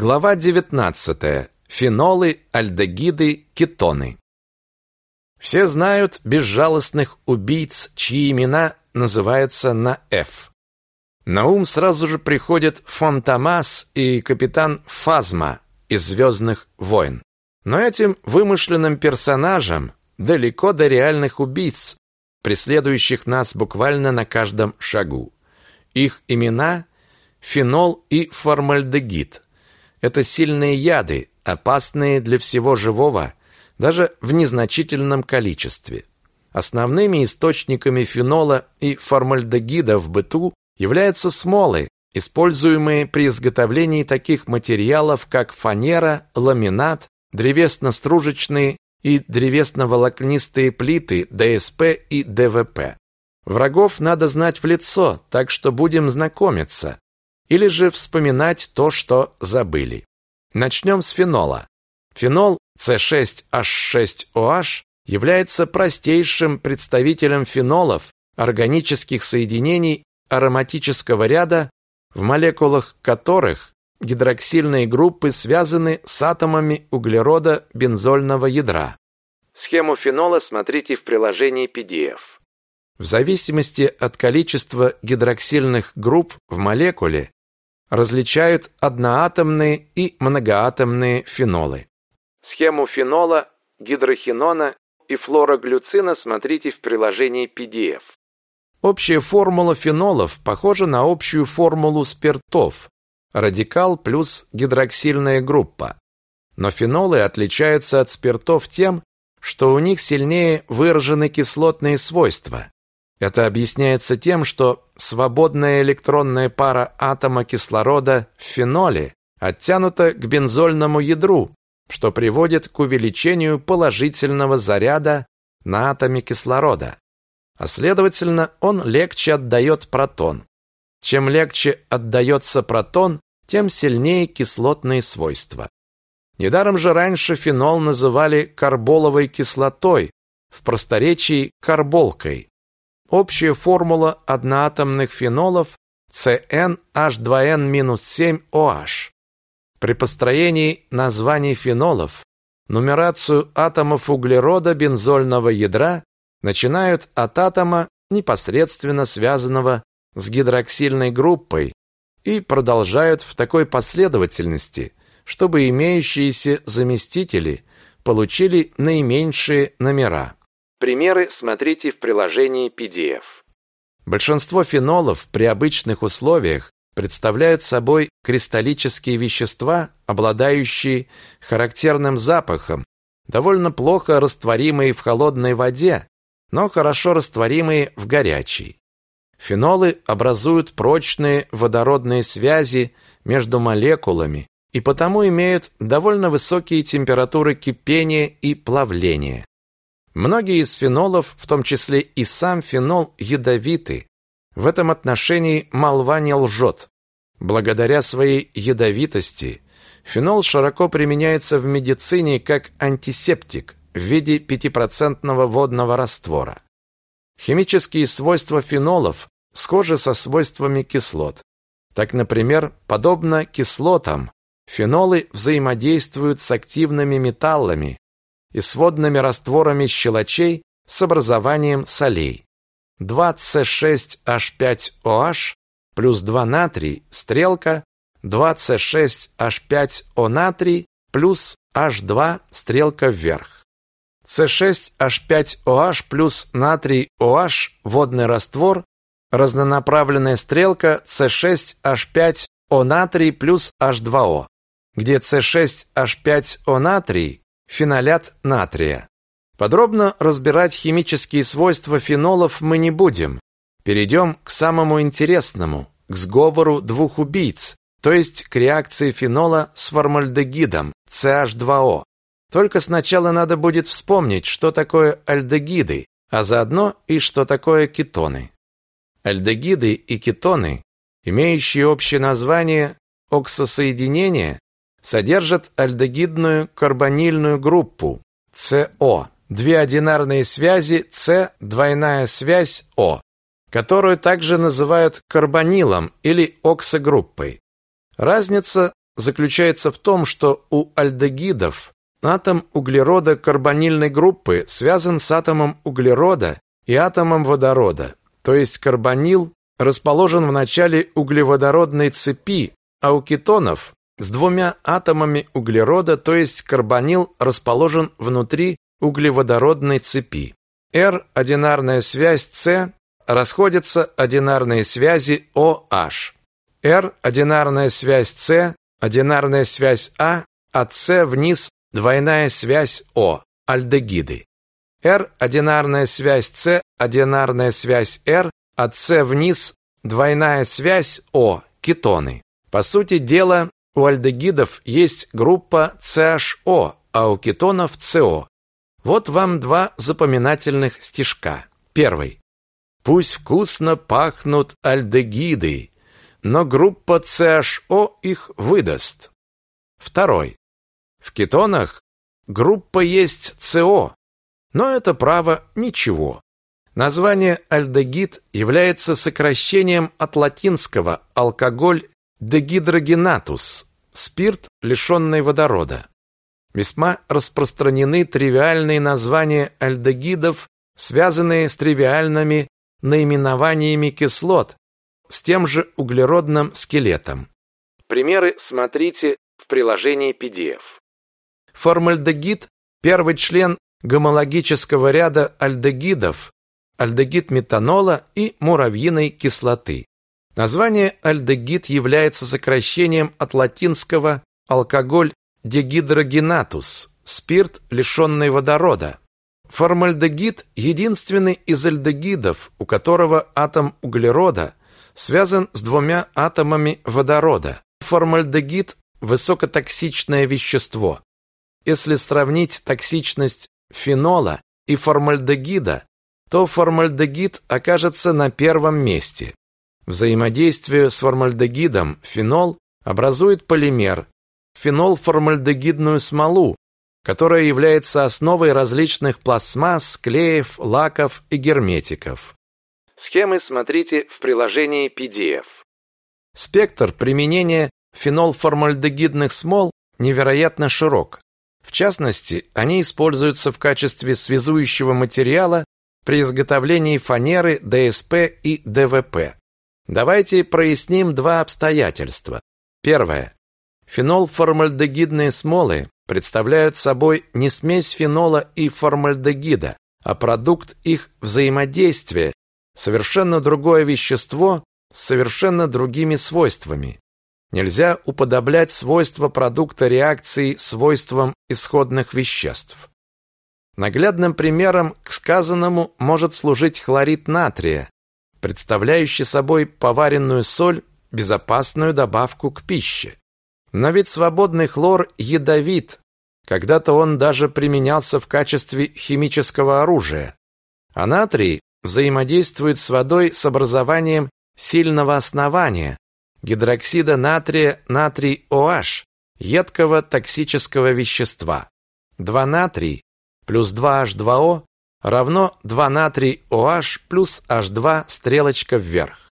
Глава 19. Фенолы, альдегиды, кетоны. Все знают безжалостных убийц, чьи имена называются на «Ф». На ум сразу же приходят фон Томас и капитан Фазма из «Звездных войн». Но этим вымышленным персонажам далеко до реальных убийц, преследующих нас буквально на каждом шагу. Их имена – фенол и формальдегид. Это сильные яды, опасные для всего живого, даже в незначительном количестве. Основными источниками фенола и формальдегида в быту являются смолы, используемые при изготовлении таких материалов, как фанера, ламинат, древесно-стружечные и древесно-волокнистые плиты ДСП и ДВП. Врагов надо знать в лицо, так что будем знакомиться, или же вспоминать то, что забыли. Начнем с фенола. Фенол C6H6OH является простейшим представителем фенолов, органических соединений ароматического ряда, в молекулах которых гидроксильные группы связаны с атомами углерода бензольного ядра. Схему фенола смотрите в приложении PDF. В зависимости от количества гидроксильных групп в молекуле различают одноатомные и многоатомные фенолы. Схему фенола, гидрохинона и флороглюцина смотрите в приложении PDF. Общая формула фенолов похожа на общую формулу спиртов, радикал плюс гидроксильная группа. Но фенолы отличаются от спиртов тем, что у них сильнее выражены кислотные свойства. Это объясняется тем, что свободная электронная пара атома кислорода в феноле оттянута к бензольному ядру, что приводит к увеличению положительного заряда на атоме кислорода. А следовательно, он легче отдает протон. Чем легче отдается протон, тем сильнее кислотные свойства. Недаром же раньше фенол называли карболовой кислотой, в просторечии карболкой. Общая формула одноатомных фенолов CnH2n-7OH. При построении названий фенолов нумерацию атомов углерода бензольного ядра начинают от атома, непосредственно связанного с гидроксильной группой, и продолжают в такой последовательности, чтобы имеющиеся заместители получили наименьшие номера. Примеры смотрите в приложении PDF. Большинство фенолов при обычных условиях представляют собой кристаллические вещества, обладающие характерным запахом, довольно плохо растворимые в холодной воде, но хорошо растворимые в горячей. Фенолы образуют прочные водородные связи между молекулами и потому имеют довольно высокие температуры кипения и плавления. Многие из фенолов, в том числе и сам фенол, ядовиты. В этом отношении молва не лжет. Благодаря своей ядовитости фенол широко применяется в медицине как антисептик в виде 5% водного раствора. Химические свойства фенолов схожи со свойствами кислот. Так, например, подобно кислотам, фенолы взаимодействуют с активными металлами, и сводными растворами щелочей с образованием солей. 2С6H5OH плюс 2 натрий, стрелка, 2С6H5O натрий плюс H2, стрелка вверх. С6H5OH плюс натрий OH, водный раствор, разнонаправленная стрелка С6H5O натрий плюс H2O, где С6H5O натрий фенолят натрия. Подробно разбирать химические свойства фенолов мы не будем. Перейдем к самому интересному, к сговору двух убийц, то есть к реакции фенола с формальдегидом CH2O. Только сначала надо будет вспомнить, что такое альдегиды, а заодно и что такое кетоны. Альдегиды и кетоны, имеющие общее название оксосоединения, содержат альдегидную карбонильную группу СО, две одинарные связи С, двойная связь О, которую также называют карбонилом или оксогруппой. Разница заключается в том, что у альдегидов атом углерода карбонильной группы связан с атомом углерода и атомом водорода, то есть карбонил расположен в начале углеводородной цепи, а у кетонов с двумя атомами углерода, то есть карбонил расположен внутри углеводородной цепи. R – одинарная связь С, расходятся одинарные связи OH. R – одинарная связь С, одинарная связь А, от С вниз двойная связь О, альдегиды. R – одинарная связь С, одинарная связь R, от С вниз двойная связь О, кетоны. По сути дела, у альдегидов есть группа CHO, а у кетонов CO. Вот вам два запоминательных стишка. Первый. Пусть вкусно пахнут альдегиды, но группа CHO их выдаст. Второй. В кетонах группа есть CO, но это право ничего. Название альдегид является сокращением от латинского алкоголь дегидрогенатус спирт, лишенный водорода. Весьма распространены тривиальные названия альдегидов, связанные с тривиальными наименованиями кислот, с тем же углеродным скелетом. Примеры смотрите в приложении PDF. Формальдегид – первый член гомологического ряда альдегидов, альдегид метанола и муравьиной кислоты. Название альдегид является сокращением от латинского алкоголь дегидрогенатус, спирт, лишенный водорода. Формальдегид – единственный из альдегидов, у которого атом углерода связан с двумя атомами водорода. Формальдегид – высокотоксичное вещество. Если сравнить токсичность фенола и формальдегида, то формальдегид окажется на первом месте. Взаимодействие с формальдегидом фенол образует полимер фенолформальдегидную смолу, которая является основой различных пластмасс, клеев, лаков и герметиков. Схемы смотрите в приложении PDF. Спектр применения фенолформальдегидных смол невероятно широк. В частности, они используются в качестве связующего материала при изготовлении фанеры, ДСП и ДВП. Давайте проясним два обстоятельства. Первое. Фенолформальдегидные смолы представляют собой не смесь фенола и формальдегида, а продукт их взаимодействия, совершенно другое вещество с совершенно другими свойствами. Нельзя уподоблять свойства продукта реакции свойствам исходных веществ. Наглядным примером к сказанному может служить хлорид натрия, представляющий собой поваренную соль, безопасную добавку к пище. Но ведь свободный хлор ядовит. Когда-то он даже применялся в качестве химического оружия. А натрий взаимодействует с водой с образованием сильного основания гидроксида натрия натрий OH, едкого токсического вещества. 2 натрий плюс 2H2O равно 2 натрий OH плюс H2 стрелочка вверх.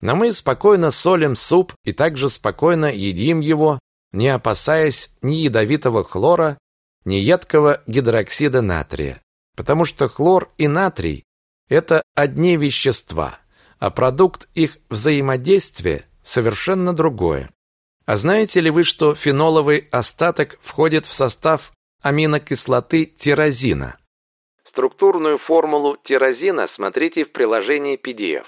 Но мы спокойно солим суп и также спокойно едим его, не опасаясь ни ядовитого хлора, ни едкого гидроксида натрия. Потому что хлор и натрий – это одни вещества, а продукт их взаимодействия совершенно другое. А знаете ли вы, что феноловый остаток входит в состав аминокислоты тирозина? Структурную формулу тирозина смотрите в приложении PDF.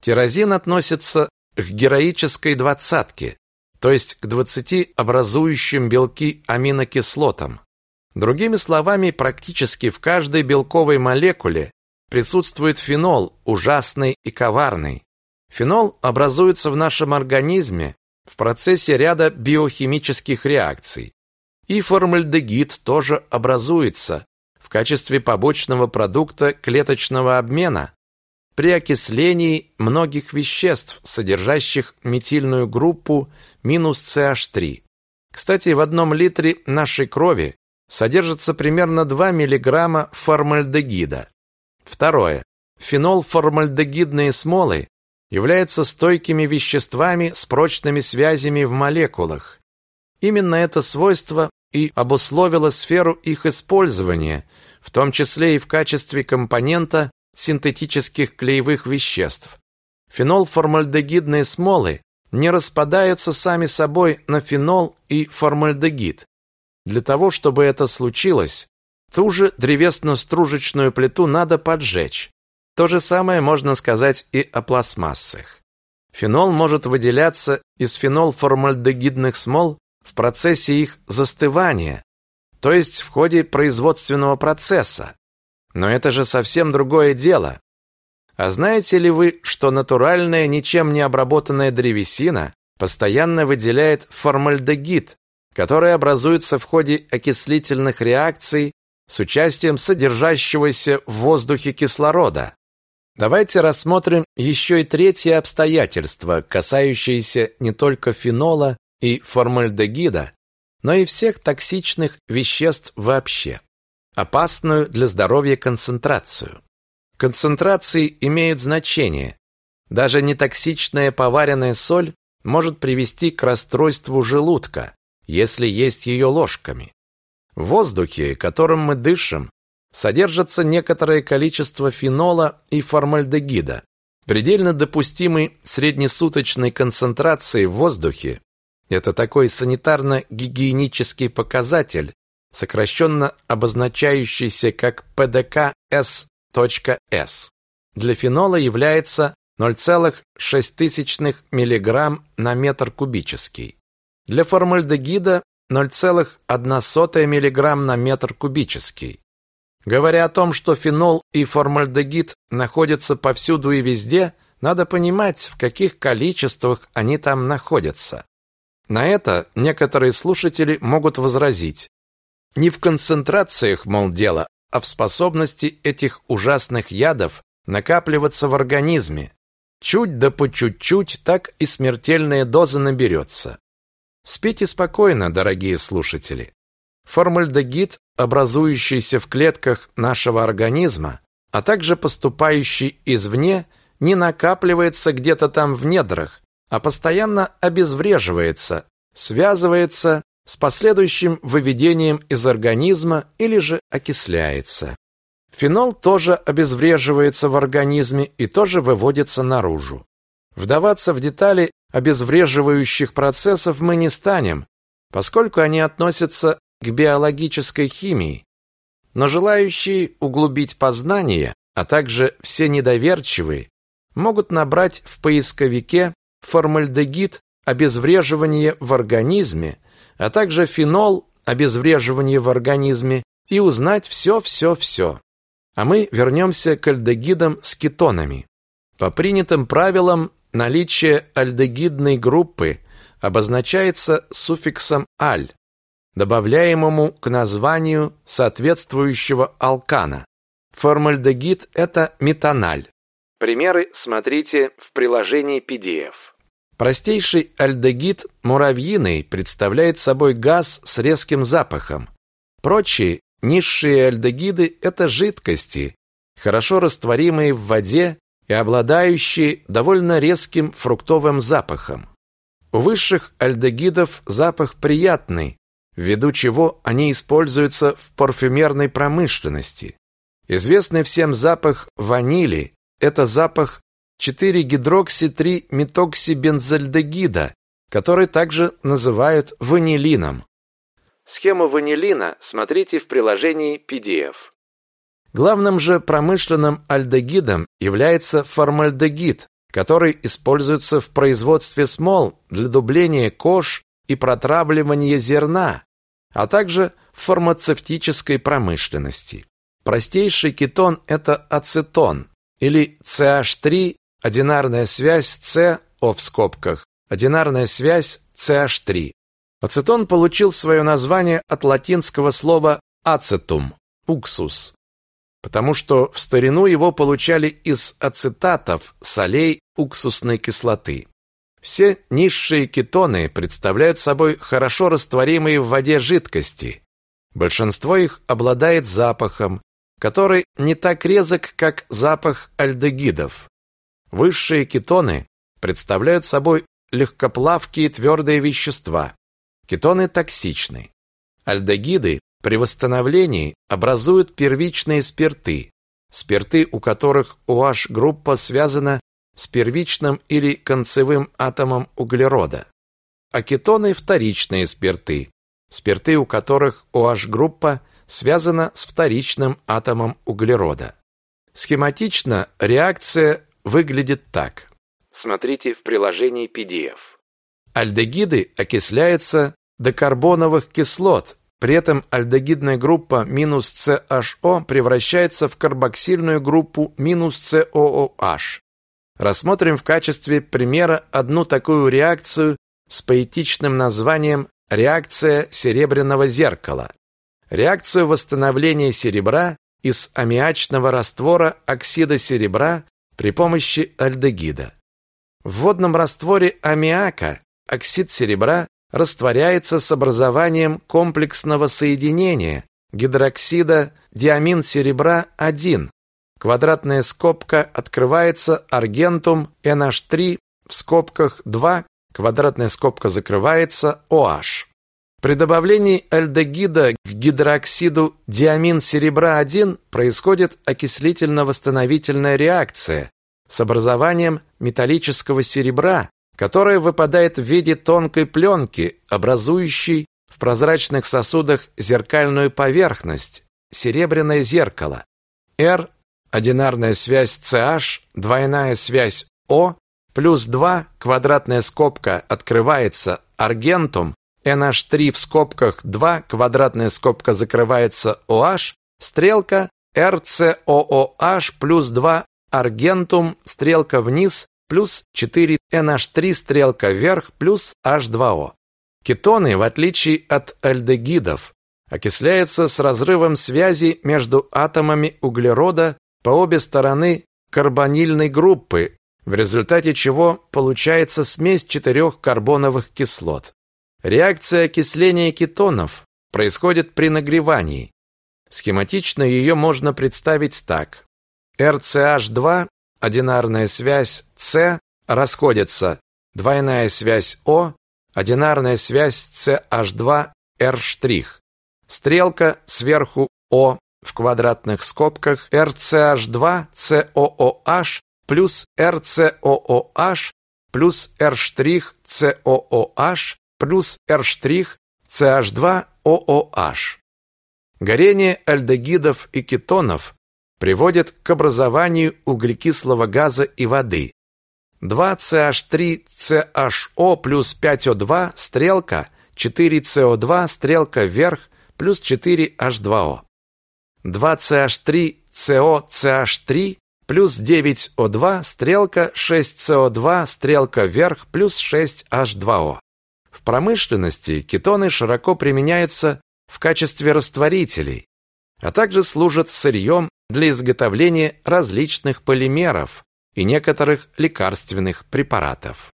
Тирозин относится к героической двадцатке, то есть к 20 образующим белки аминокислотам. Другими словами, практически в каждой белковой молекуле присутствует фенол, ужасный и коварный. Фенол образуется в нашем организме в процессе ряда биохимических реакций. И формальдегид тоже образуется, в качестве побочного продукта клеточного обмена при окислении многих веществ, содержащих метильную группу минус CH3. Кстати, в одном литре нашей крови содержится примерно 2 мг формальдегида. Второе. Фенолформальдегидные смолы являются стойкими веществами с прочными связями в молекулах Именно это свойство и обусловило сферу их использования, в том числе и в качестве компонента синтетических клеевых веществ. Фенолформальдегидные смолы не распадаются сами собой на фенол и формальдегид. Для того, чтобы это случилось, ту же древесно-стружечную плиту надо поджечь. То же самое можно сказать и о пластмассах. Фенол может выделяться из фенолформальдегидных смол в процессе их застывания, то есть в ходе производственного процесса. Но это же совсем другое дело. А знаете ли вы, что натуральная, ничем не обработанная древесина постоянно выделяет формальдегид, который образуется в ходе окислительных реакций с участием содержащегося в воздухе кислорода? Давайте рассмотрим еще и третье обстоятельство, касающееся не только фенола и формальдегида, но и всех токсичных веществ вообще. Опасную для здоровья концентрацию. Концентрации имеют значение. Даже нетоксичная поваренная соль может привести к расстройству желудка, если есть ее ложками. В воздухе, которым мы дышим, содержится некоторое количество фенола и формальдегида. Предельно допустимой среднесуточной концентрации в воздухе это такой санитарно-гигиенический показатель, сокращенно обозначающийся как ПДК-С S для фенола является 0,006 мг на метр кубический. Для формальдегида 0,01 мг на метр кубический. Говоря о том, что фенол и формальдегид находятся повсюду и везде, надо понимать, в каких количествах они там находятся. На это некоторые слушатели могут возразить. Не в концентрациях, мол, дело, а в способности этих ужасных ядов накапливаться в организме. Чуть да по чуть-чуть так и смертельная доза наберется. Спите спокойно, дорогие слушатели. Формальдегид, образующийся в клетках нашего организма, а также поступающий извне, не накапливается где-то там в недрах, а постоянно обезвреживается, связывается с последующим выведением из организма или же окисляется. Фенол тоже обезвреживается в организме и тоже выводится наружу. Вдаваться в детали обезвреживающих процессов мы не станем, поскольку они относятся к биологической химии. Но желающие углубить познание, а также все недоверчивые, могут набрать в поисковике формальдегид обезвреживание в организме а также фенол, обезвреживание в организме и узнать все-все-все. А мы вернемся к альдегидам с кетонами. По принятым правилам наличие альдегидной группы обозначается суффиксом «аль», добавляемому к названию соответствующего алкана. Формальдегид – это метаналь. Примеры смотрите в приложении PDF. Простейший альдегид муравьиный представляет собой газ с резким запахом. Прочие низшие альдегиды – это жидкости, хорошо растворимые в воде и обладающие довольно резким фруктовым запахом. У высших альдегидов запах приятный, ввиду чего они используются в парфюмерной промышленности. Известный всем запах ванили – это запах 4-гидрокси-3-метоксибензальдегида, который также называют ванилином. Схему ванилина смотрите в приложении PDF. Главным же промышленным альдегидом является формальдегид, который используется в производстве смол для дубления кож и протравливания зерна, а также в фармацевтической промышленности. Простейший кетон – это ацетон или CH3 Одинарная связь С О в скобках. Одинарная связь CH3. Ацетон получил свое название от латинского слова ацетум уксус, потому что в старину его получали из ацетатов солей уксусной кислоты. Все низшие кетоны представляют собой хорошо растворимые в воде жидкости. Большинство их обладает запахом, который не так резок, как запах альдегидов. Высшие кетоны представляют собой легкоплавкие твердые вещества. Кетоны токсичны. Альдегиды при восстановлении образуют первичные спирты, спирты, у которых OH-группа связана с первичным или концевым атомом углерода. А кетоны – вторичные спирты, спирты, у которых OH-группа связана с вторичным атомом углерода. Схематично реакция выглядит так. Смотрите в приложении PDF. Альдегиды окисляются до карбоновых кислот, при этом альдегидная группа минус CHO превращается в карбоксильную группу минус COOH. Рассмотрим в качестве примера одну такую реакцию с поэтичным названием реакция серебряного зеркала. Реакцию восстановления серебра из аммиачного раствора оксида серебра при помощи альдегида. В водном растворе аммиака оксид серебра растворяется с образованием комплексного соединения гидроксида диамин серебра 1. Квадратная скобка открывается аргентум NH3 в скобках 2, квадратная скобка закрывается OH. При добавлении альдегида к гидроксиду диамин серебра 1 происходит окислительно-восстановительная реакция с образованием металлического серебра, которое выпадает в виде тонкой пленки, образующей в прозрачных сосудах зеркальную поверхность, серебряное зеркало. R – одинарная связь CH, двойная связь O, плюс 2, квадратная скобка открывается, аргентум, NH3 в скобках 2, квадратная скобка закрывается OH, стрелка RCOOH плюс 2, аргентум, стрелка вниз, плюс 4 NH3 стрелка вверх плюс H2O. Кетоны, в отличие от альдегидов, окисляются с разрывом связи между атомами углерода по обе стороны карбонильной группы, в результате чего получается смесь четырех карбоновых кислот. Реакция окисления кетонов происходит при нагревании. Схематично ее можно представить так. RCH2 одинарная связь С расходится, двойная связь О, одинарная связь CH2 R'. Стрелка сверху О в квадратных скобках RCH2 COOH плюс RCOOH плюс R' COOH плюс R' CH2 OOH. Горение альдегидов и кетонов приводит к образованию углекислого газа и воды. 2CH3CHO плюс 5O2 стрелка 4CO2 стрелка вверх плюс 4H2O. 2CH3COCH3 плюс 9O2 стрелка 6CO2 стрелка вверх плюс 6H2O. В промышленности кетоны широко применяются в качестве растворителей, а также служат сырьем для изготовления различных полимеров и некоторых лекарственных препаратов.